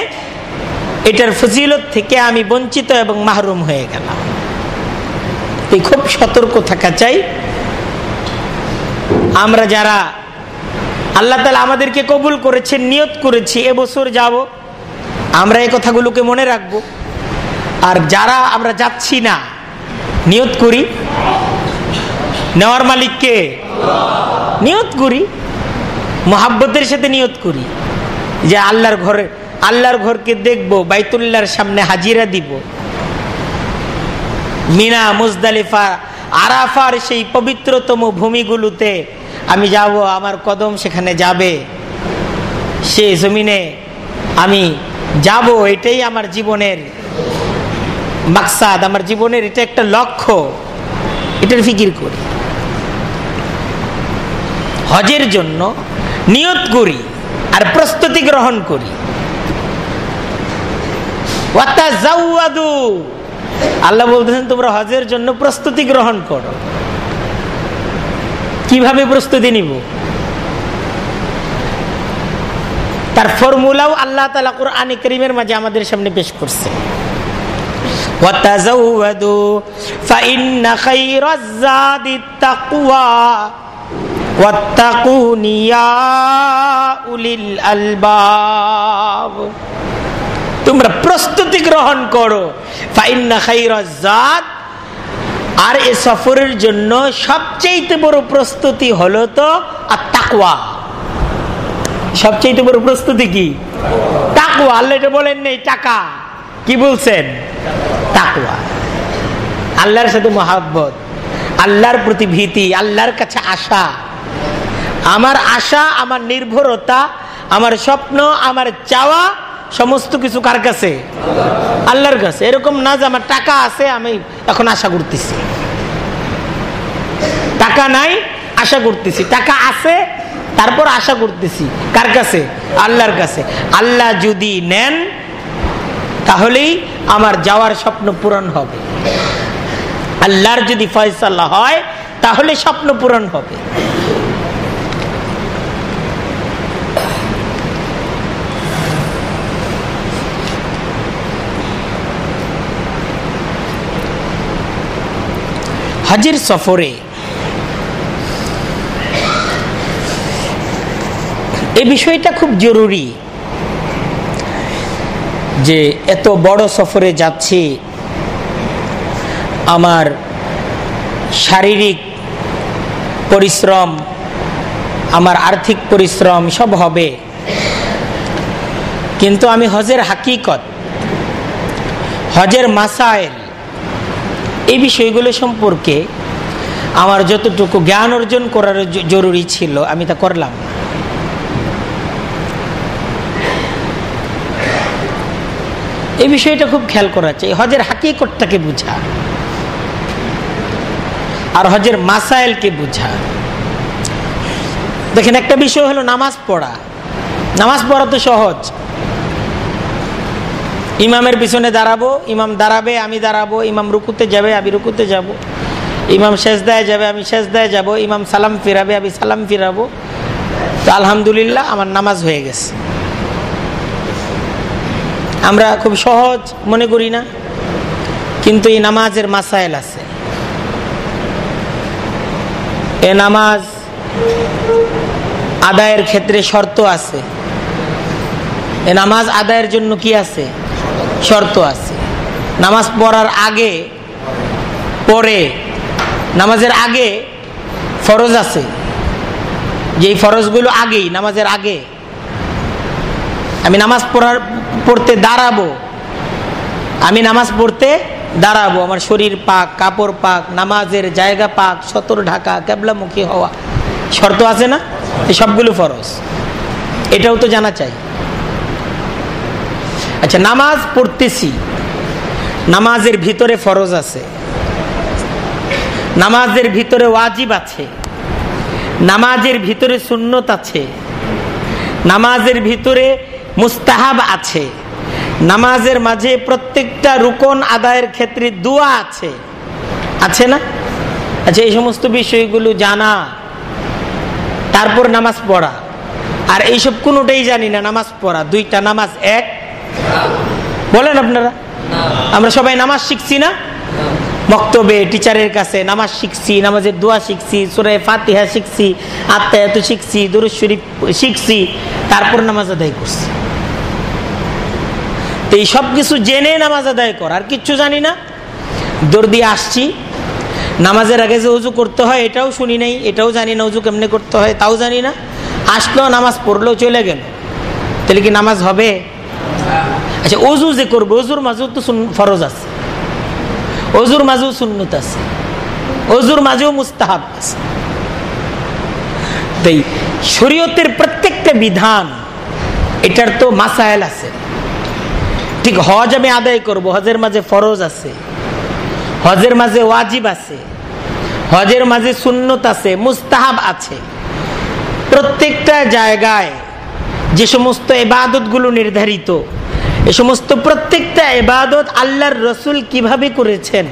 এটার ফজিলত থেকে আমি বঞ্চিত এবং মাহরুম হয়ে গেলাম। খুব সতর্ক থাকা চাই। আমরা যারা আল্লাহ তালা আমাদেরকে কবুল করেছেন, নিয়ত করেছি, এবছর যাব, আমরা এই কথাগুলোকে মনে রাখব। আর যারা আমরা যাচ্ছি না, নিয়ত করি। নেওয়ার মালিককে নিয়ত করি, মোহাব্বতের সাথে নিয়ত করি, যে আল্লাহর ঘরে, আল্লাহর ঘরকে দেখব, বাইতুল্লাহর সামনে হাজিরা দিব। মিনা, মুজদালিফা, আরাফার সেই পবিত্রতম ভূমিগুলোতে আমি যাব, আমার কদম সেখানে যাবে। সে জমিনে আমি যাব, এটাই আমার জীবনের মাকসাদ, আমার জীবনের এটা একটা লক্ষ্য। এটার ফিকির করি। হজের জন্য নিয়ত করি আর প্রস্তুতি গ্রহণ করি। আল্লাহ বলতেছেন, তোমরা হজের জন্য প্রস্তুতি গ্রহণ করো। কীভাবে প্রস্তুতি নিব? তার ফর্মুলাও আল্লাহ তালা কোরআনে করিমের মাঝে আমাদের সামনে পেশ করছে। তোমরা প্রস্তুতি গ্রহণ করো। ফাইন্না খাই রাত আর এ সফরের জন্য সবচেয়ে বড় প্রস্তুতি হলো তো তাকওয়া সবচেয়ে বড় প্রস্তুতি কি? তাকওয়া, আল্লাহ এটা বলেন নেই, টাকা। কি বলছেন? তাকওয়া। আল্লাহর সাথে মহাব্বত, আল্লাহর প্রতি ভীতি, আল্লাহর কাছে আশা। আমার আশা, আমার নির্ভরতা, আমার স্বপ্ন, আমার চাওয়া সমস্ত কিছু কার কাছে? আল্লাহর কাছে। এরকম না যে আমার টাকা আছে, আমি এখন আশা করতেছি। টাকা নাই, আশা করতেছি। টাকা আছে, তারপর আশা করতেছি। কার কাছে? আল্লাহর কাছে। আল্লাহ যদি নেন, তাহলেই আমার যাওয়ার স্বপ্ন পূরণ হবে। আল্লাহর যদি ফয়সাল্লা হয়, তাহলে স্বপ্ন পূরণ হবে। হজের সফরে। এই বিষয়টা খুব জরুরি যে এত বড় সফরে যাচ্ছি, আমার শারীরিক পরিশ্রম, আমার আর্থিক পরিশ্রম সব হবে। কিন্তু আমি হজের হাকিকত, হজের মাসাইল এই বিষয়গুলো সম্পর্কে আমার যতটুকু জ্ঞান অর্জন করার জরুরি ছিল, আমি তা করলাম। এই বিষয়টা খুব খেয়াল করা চাই। হজের হাকিকতটাকে বুঝা, আর হজের মাসাইলকে বুঝা। দেখেন, একটা বিষয় হলো নামাজ পড়া। নামাজ পড়া তো সহজ। ইমামের পিছনে দাঁড়াবো, ইমাম দাঁড়াবে, আমি দাঁড়াবো, ইমাম রুকুতে যাবে, আমি রুকুতে যাব। ইমাম দেয় যাবে, আমি দেয় যাব, ইমাম সালাম ফিরাবে, আমি সালাম ফিরাবো। তো আলহামদুলিল্লাহ, আমার নামাজ হয়ে গেছে। আমরা খুব সহজ মনে করি না, কিন্তু এই নামাজের মাসাইল আছে। এ নামাজ আদায়ের ক্ষেত্রে শর্ত আছে। এ নামাজ আদায়ের জন্য কি আছে? শর্ত আছে। নামাজ পড়ার আগে, পরে, নামাজের আগে ফরজ আছে। যেই ফরজগুলো আগেই, নামাজের আগে। আমি নামাজ পড়ার, পড়তে দাঁড়াবো। আমি নামাজ পড়তে দাঁড়াবো। আমার শরীর পাক, কাপড় পাক, নামাজের জায়গা পাক, সতর ঢাকা, ক্যাবলামুখী হওয়া। শর্ত আছে না? এই সবগুলো ফরজ। এটাও তো জানা চাই। আচ্ছা নামাজ পড়তেছি। নামাজের ভিতরে ফরজ আছে। নামাজের ভিতরে ওয়াজিব আছে। নামাজের ভিতরে সুন্নত আছে। নামাজের ভিতরে মুস্তাহাব আছে। নামাজের মাঝে প্রত্যেকটা রুকন আদায়ের ক্ষেত্রে দোয়া আছে। আছে না? আচ্ছা এই সমস্ত বিষয়গুলো জানা। তারপর নামাজ পড়া। আর এইসব কোনোটাই জানি না, নামাজ পড়া। দুইটা নামাজ, এক বলেন আপনারা। আমরা সবাই নামাজ শিখছি না? বক্তব্যে টিচারের কাছে নামাজ শিখছি, নামাজের দোয়া শিখছি, সুরায় ফাতিহা শিখছি, আত্মায়াত শিখছি, দরুদ শরীফ শিখছি, তারপর নামাজ আদায় করছি। তো এই সব কিছু জেনে নামাজ আদায় কর, আর কিচ্ছু জানি না। দৌড় দিয়ে আসছি। নামাজের আগে যে উজু করতে হয়, এটাও শুনি নাই, এটাও জানি না উজু কেমনে করতে হয়, তাও জানি না। আসলো, নামাজ পড়ল, চলে গেল। তাহলে কি নামাজ হবে? আচ্ছা অজু যে করব অজুর মাঝেও তো ফরজ আছে। অজুর মাঝেও সুন্নত আছে। অজুর মাঝেও মুস্তাহাব আছে। তাই শরীয়তের প্রত্যেকটা বিধান, এটার তো মাসাইল আছে। ঠিক হজ আমি আদায় করব, হজের মাঝে ফরজ আছে। হজের মাঝে ওয়াজিব আছে। হজের মাঝে সুন্নত আছে, মুস্তাহাব আছে। প্রত্যেকটা জায়গায় যে সমস্ত এবাদতগুলো নির্ধারিত এ সমস্ত প্রত্যেকটা এবাদত আল্লাহর রসুল কীভাবে করেছেন?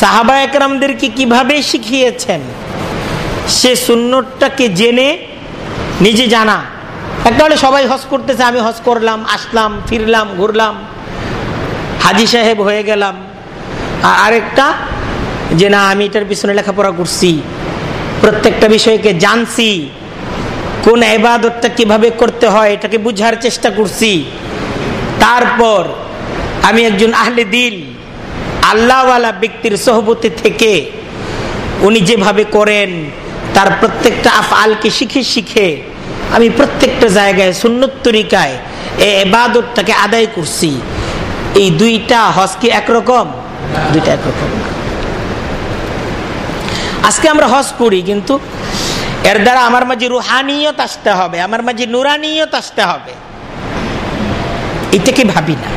সাহাবা একরামদেরকে কীভাবে শিখিয়েছেন? সে সুন্নতটাকে জেনে নিজে জানা। একটা হলে সবাই হজ করতেছে, আমি হজ করলাম, আসলাম, ফিরলাম, ঘুরলাম, হাজি সাহেব হয়ে গেলাম। আর আরেকটা যে, না, আমি এটার পিছনে লেখাপড়া করছি, প্রত্যেকটা বিষয়কে জানছি, কোন এবাদতটা কীভাবে করতে হয়, এটাকে বুঝার চেষ্টা করছি। তারপর আমি একজন আহলে দিল, আল্লাহওয়ালা ব্যক্তির সহবতি থেকে উনি যেভাবে করেন, তার প্রত্যেকটা আফ আলকে শিখে শিখে আমি প্রত্যেকটা জায়গায় সুন্নত তরিকায় এই এবাদতটাকে আদায় করছি। এই দুইটা হজ কি একরকম? দুইটা একরকম। আজকে আমরা হজ করি, কিন্তু এর দ্বারা আমার মাঝে রুহানিয়ত আসতে হবে, আমার মাঝে নুরানিয়ত আসতে হবে। এটাকে ভাবি না।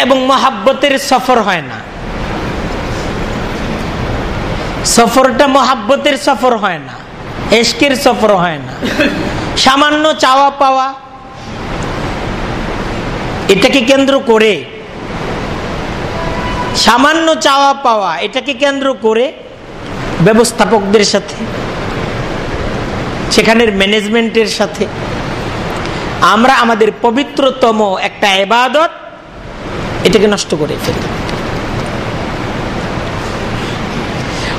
এবং মহাব্বতের সফর হয় না। সফরটা মহাব্বতের সফর হয় না এস্কের সফর হয় না। সামান্য চাওয়া পাওয়া, এটাকে কেন্দ্র করে, সামান্য চাওয়া পাওয়া, এটাকে কেন্দ্র করে ব্যবস্থাপকদের সাথে সেখানের ম্যানেজমেন্টের সাথে। আমরা আমাদের পবিত্রতম একটা এবাদত এটাকে নষ্ট করে ফেলি।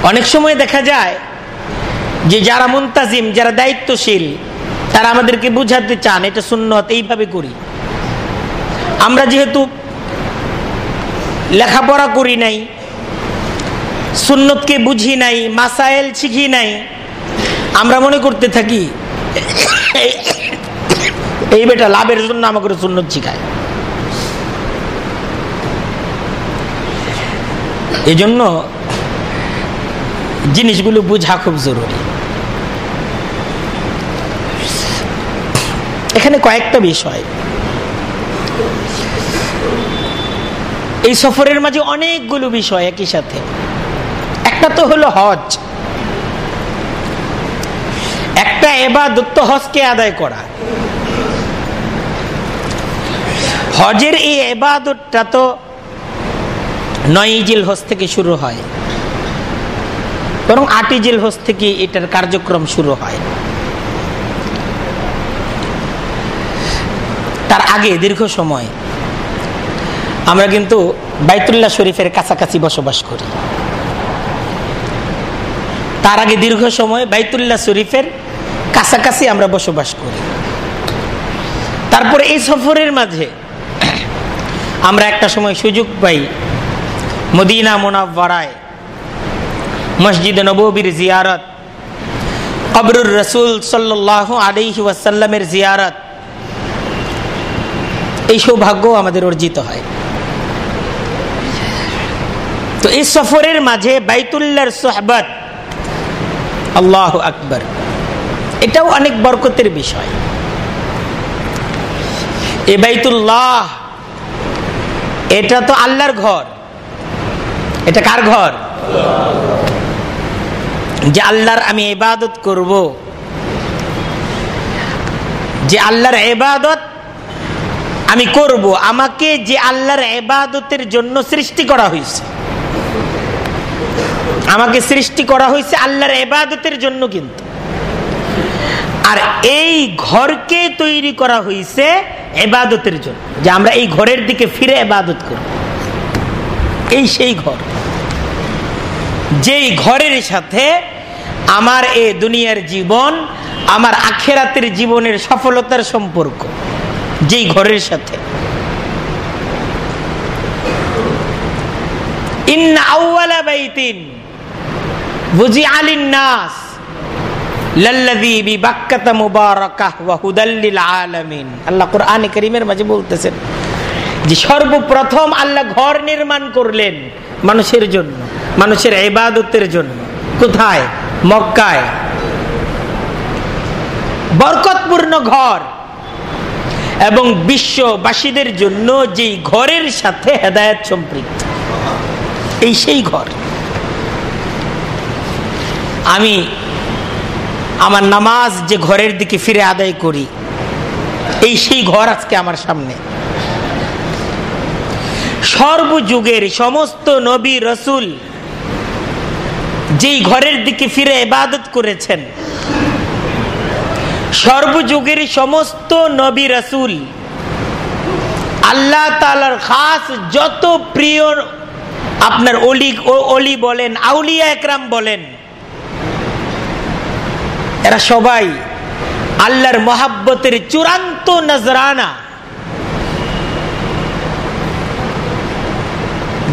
অনেক সময় দেখা যায় যে যারা মুন্তাজিম, যারা দায়িত্বশীল, তারা আমাদেরকে বুঝাতে চান, এটা সুন্নত, এইভাবে করি। আমরা যেহেতু লেখাপড়া করি নাই, সুন্নতকে বুঝি নাই মাসাইল শিখি নাই আমরা মনে করতে থাকি, এই বেটা লাভের জন্য আমাকে সুন্নত শিখায়। এজন্য জিনিসগুলো বোঝা খুব জরুরি। এখানে কয়েকটা বিষয়। এই সফরের মাঝে অনেকগুলো বিষয় একই সাথে। একটা তো হলো হজ। একটা এবার দত্ত হজকে আদায় করা। হজের এই এবাদতটা তো নয় জিল হজ থেকে শুরু হয়, বরং আটি জিল হজ থেকে এটার কার্যক্রম শুরু হয়। তার আগে দীর্ঘ সময় আমরা কিন্তু বাইতুল্লাহ শরীফের কাছাকাছি বসবাস করি। তার আগে দীর্ঘ সময় বাইতুল্লাহ শরীফের কাছাকাছি আমরা বসবাস করি। তারপরে এই সফরের মাঝে আমরা একটা সময় সুযোগ পাই মদিনা মোনাব্বারায় মসজিদ নবীর জিয়ারত, কবরুর রসুল সাল্লাহ আলহি ওয়াসাল্লামের জিয়ারত। এই সৌভাগ্য আমাদের অর্জিত হয়। তো এই সফরের মাঝে বাইতুল্লার সোহবত, আল্লাহ আকবর। এটাও অনেক বরকতের বিষয়। এ বাইতুল্লাহ, এটা তো আল্লাহর ঘর। এটা কার ঘর? যে আল্লাহর আমি এবাদত করব। যে আল্লাহর এবাদত আমি করব। আমাকে যে আল্লাহর এবাদতের জন্য সৃষ্টি করা হয়েছে। আমাকে সৃষ্টি করা হয়েছে আল্লাহর এবাদতের জন্য কিন্তু। আর এই ঘরকে তৈরি করা হয়েছে এবাদতের জন্য। যে আমরা এই ঘরের দিকে ফিরে এবাদত করব এই সেই ঘর। যেই ঘরের সাথে আমার এ দুনিয়ার জীবন, আমার আখেরাতের জীবনের সফলতার সম্পর্ক, যেই ঘরের সাথে। ইন্না আউয়ালা বাইতিন বুঝি আলিন নাস। আল্লাহ কোরআনে কারীমের মাঝে বলতেছেন যে, সর্বপ্রথম আল্লাহ ঘর নির্মাণ করলেন মানুষের জন্য, মানুষের ইবাদতের জন্য। কোথায়? মক্কায়। বরকতপূর্ণ ঘর। এবং বিশ্ববাসীদের জন্য যেই ঘরের সাথে হেদায়ত সম্পৃক্ত, এই সেই ঘর। আমি আমার নামাজ যে ঘরের দিকে ফিরে আদায় করি, এই সেই ঘর আজকে আমার সামনে। সর্বযুগের সমস্ত নবী রসুল যেই ঘরের দিকে ফিরে এবাদত করেছেন, সর্বযুগের সমস্ত নবী রসুল, আল্লাহ তালার খাস যত প্রিয় আপনার অলি অলি বলেন, আউলিয়া একরাম বলেন এরা সবাই আল্লাহর মহাব্বতের চূড়ান্ত নজরানা।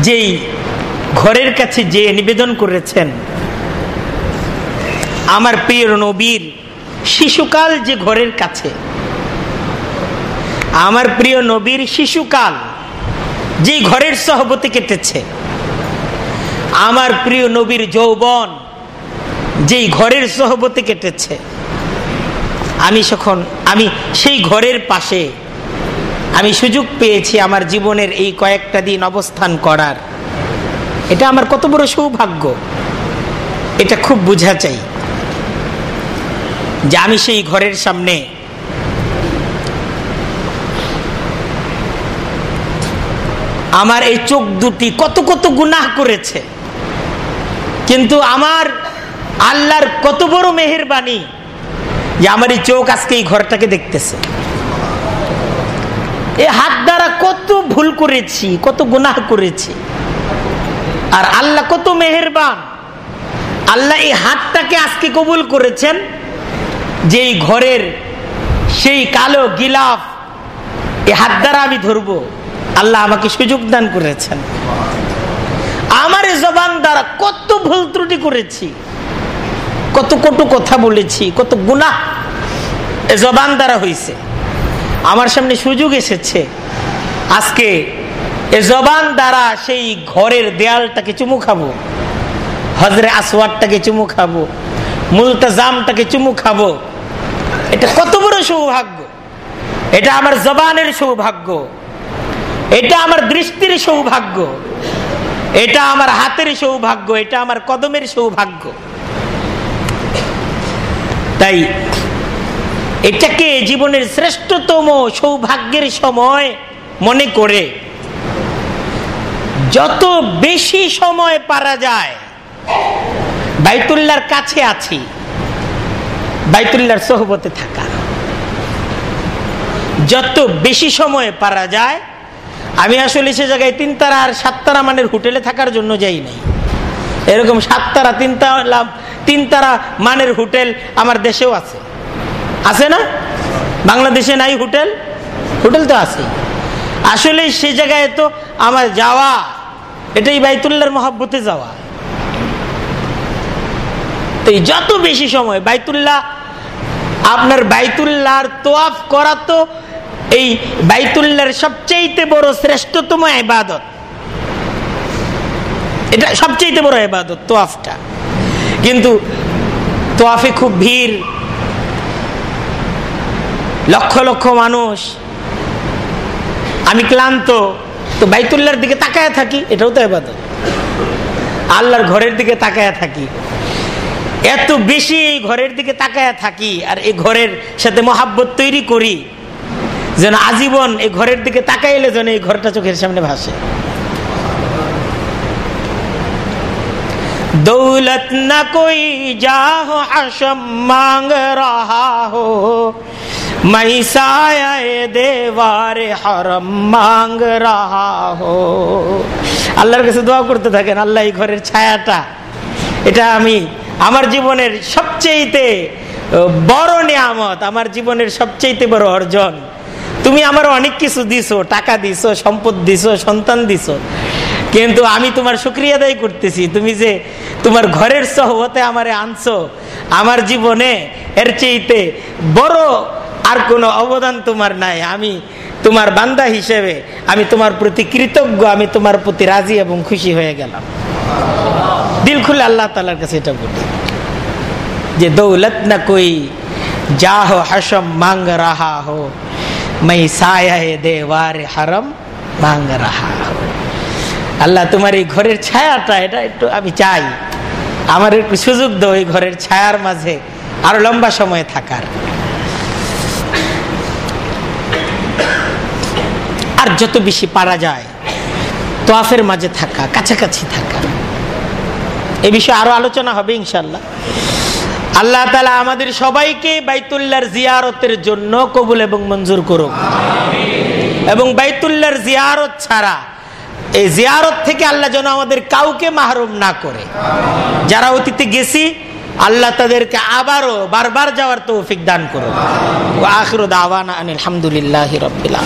যেই ঘরের কাছে যে নিবেদন করেছেন, আমার প্রিয় নবীর শিশুকাল যে ঘরের কাছে, আমার প্রিয় নবীর শিশুকাল যে ঘরের সহবতে কেটেছে, আমার প্রিয় নবীর যৌবন যেই ঘরের সহবতে কেটেছে। আমি সখন, আমি সেই ঘরের পাশে, আমি সুযোগ পেয়েছি আমার জীবনের এই কয়েকটা দিন অবস্থান করার। এটা আমার কত বড় সৌভাগ্য। এটা খুব বোঝা চাই যে আমি সেই ঘরের সামনে আমার এই চোখ দুটি কত কত গুনাহ করেছে। কিন্তু আমার আল্লাহর কত বড় মেহরবানি। যে আমার এই চোখ আজকে এই ঘরটাকে দেখতেছে। এ হাত দ্বারা কত ভুল করেছি, কত গুনাহ করেছি। আর আল্লাহ কত মেহেরবান। আল্লাহ এই হাতটাকে আজকে কবুল করেছেন, যে এই ঘরের সেই কালো গিলাফ এ হাত দ্বারা আমি ধরব। আল্লাহ আমাকে সুযোগ দান করেছেন। আমার জবান দ্বারা কত ভুল ত্রুটি করেছি। কত কটু কথা বলেছি, কত গুণা জবান দ্বারা হয়েছে আমার সামনে সুযোগ এসেছে। আজকে এ জবান দ্বারা সেই ঘরের দেয়ালটাকে চুমু খাব হজরে আসওয়ারটাকে চুমু খাব, মুলতাজামটাকে চুমু খাব। এটা কত বড় সৌভাগ্য। এটা আমার জবানের সৌভাগ্য। এটা আমার দৃষ্টির সৌভাগ্য। এটা আমার হাতের সৌভাগ্য। এটা আমার কদমের সৌভাগ্য। তাই এটাকে জীবনের শ্রেষ্ঠতম সৌভাগ্যের সময় মনে করে যত বেশি সময় পারা যায় বাইতুল্লার কাছে আছি বাইতুল্লার সহবতে থাকা। যত বেশি সময় পারা যায়, আমি আসলে সে জায়গায় তিন তারা আর সাত তারা মানের হোটেলে থাকার জন্য যাই নাই। এরকম সাত তারা তিন তারা তিন তারা মানের হোটেল আমার দেশেও আছে। আছে না? বাংলাদেশে নাই হোটেল? হোটেল তো আছে। আসলে সে জায়গায় তো আমার যাওয়া, এটাই বাইতুল্লাহর মহাব্বতে যাওয়া। তো যত বেশি সময় বাইতুল্লাহ, আপনার বাইতুল্লাহর তোয়াফ করা তো এই বাইতুল্লাহর সবচেয়ে বড় শ্রেষ্ঠতম এবাদত এটা সবচেয়ে বড় এবাদত তোয়াফটা। কিন্তু তোয়াফে খুব ভিড়। লক্ষ লক্ষ মানুষ। আমি ক্লান্ত। তো বাইতুল্লার দিকে তাকায় থাকি, এটাও তো এবাদত আল্লাহর ঘরের দিকে তাকায় থাকি। এত বেশি এই ঘরের দিকে তাকায় থাকি আর এই ঘরের সাথে মহাব্বত তৈরি করি, যেন আজীবন এই ঘরের দিকে তাকাইলে যেন এই ঘরটা চোখের সামনে ভাসে। दौलत न कोई जाहो हशम मांग रहा हो मैं साया देवार हरम मांग रहा हो আল্লাহর কাছে দোয়া করতে থাকেন আল্লাহ এই ঘরের ছায়াটা এটা আমি আমার জীবনের সবচেয়েতে বড় নিয়ামত আমার জীবনের সবচেয়েতে বড় অর্জন তুমি আমার অনেক কিছু দিছো টাকা দিছো সম্পদ দিছো সন্তান দিছো কিন্তু আমি তোমার শুক্রিয়া দায়ী করতেছি। তুমি যে তোমার ঘরের সহবতে আমারে আনছো, আমার জীবনে এর চেয়েতে বড় আর কোনো অবদান তোমার নাই। আমি তোমার বান্দা হিসেবে, আমি তোমার প্রতি কৃতজ্ঞ, আমি তোমার প্রতি রাজি এবং খুশি হয়ে গেলাম। দিল খুলে আল্লাহ তালার কাছে এটা বলি। যে দৌলত না কই যা হো হাসম মাঙ্গ রাহা হো মাই সায় দেওয়ার হারম মাঙ্গ রাহা হো। আল্লাহ, তোমার এই ঘরের ছায়াটা, এটা একটু আমি চাই। আমার একটু সুযোগ দাও এই ঘরের ছায়ার মাঝে আরও লম্বা সময় থাকার। আর যত বেশি পারা যায়, তোয়াফের মাঝে থাকা, কাছাকাছি থাকা। এ বিষয়ে আরও আলোচনা হবে ইনশাল্লাহ আল্লাহ তালা আমাদের সবাইকে বাইতুল্লার জিয়ারতের জন্য কবুল এবং মঞ্জুর করুক। এবং বাইতুল্লার জিয়ারত ছাড়া এই জিয়ারত থেকে আল্লাহ যেন আমাদের কাউকে মাহরুম না করে। যারা অতীতে গেছি, আল্লাহ তাদেরকে আবারও বারবার যাওয়ার তৌফিক দান করুন আখরুদ আনিল আলহামদুলিল্লাহ রবিল